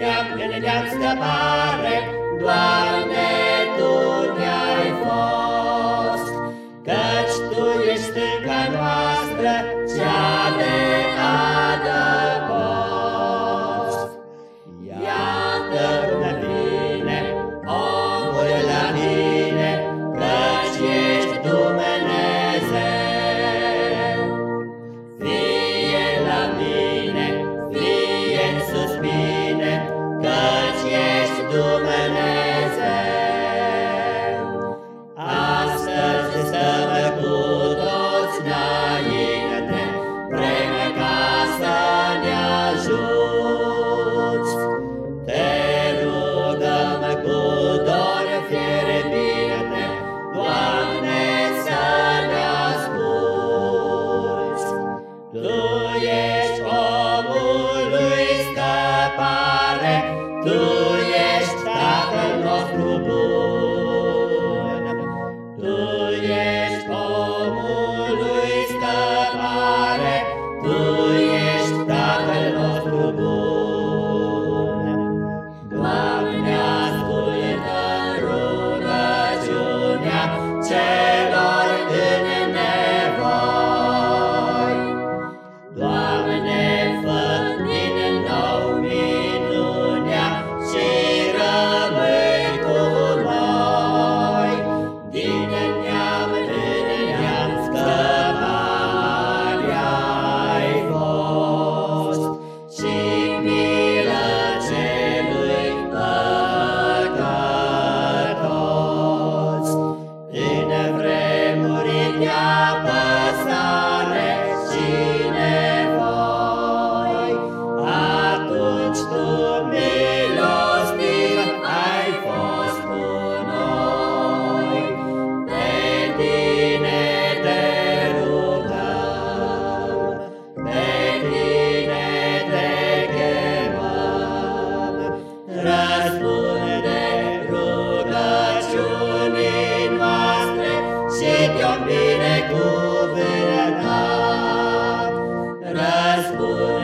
Neam în neam scăpare, Doamne, black. Tu ești omului scăpare, Tu ești Tatăl nostru bun. Strasbourg.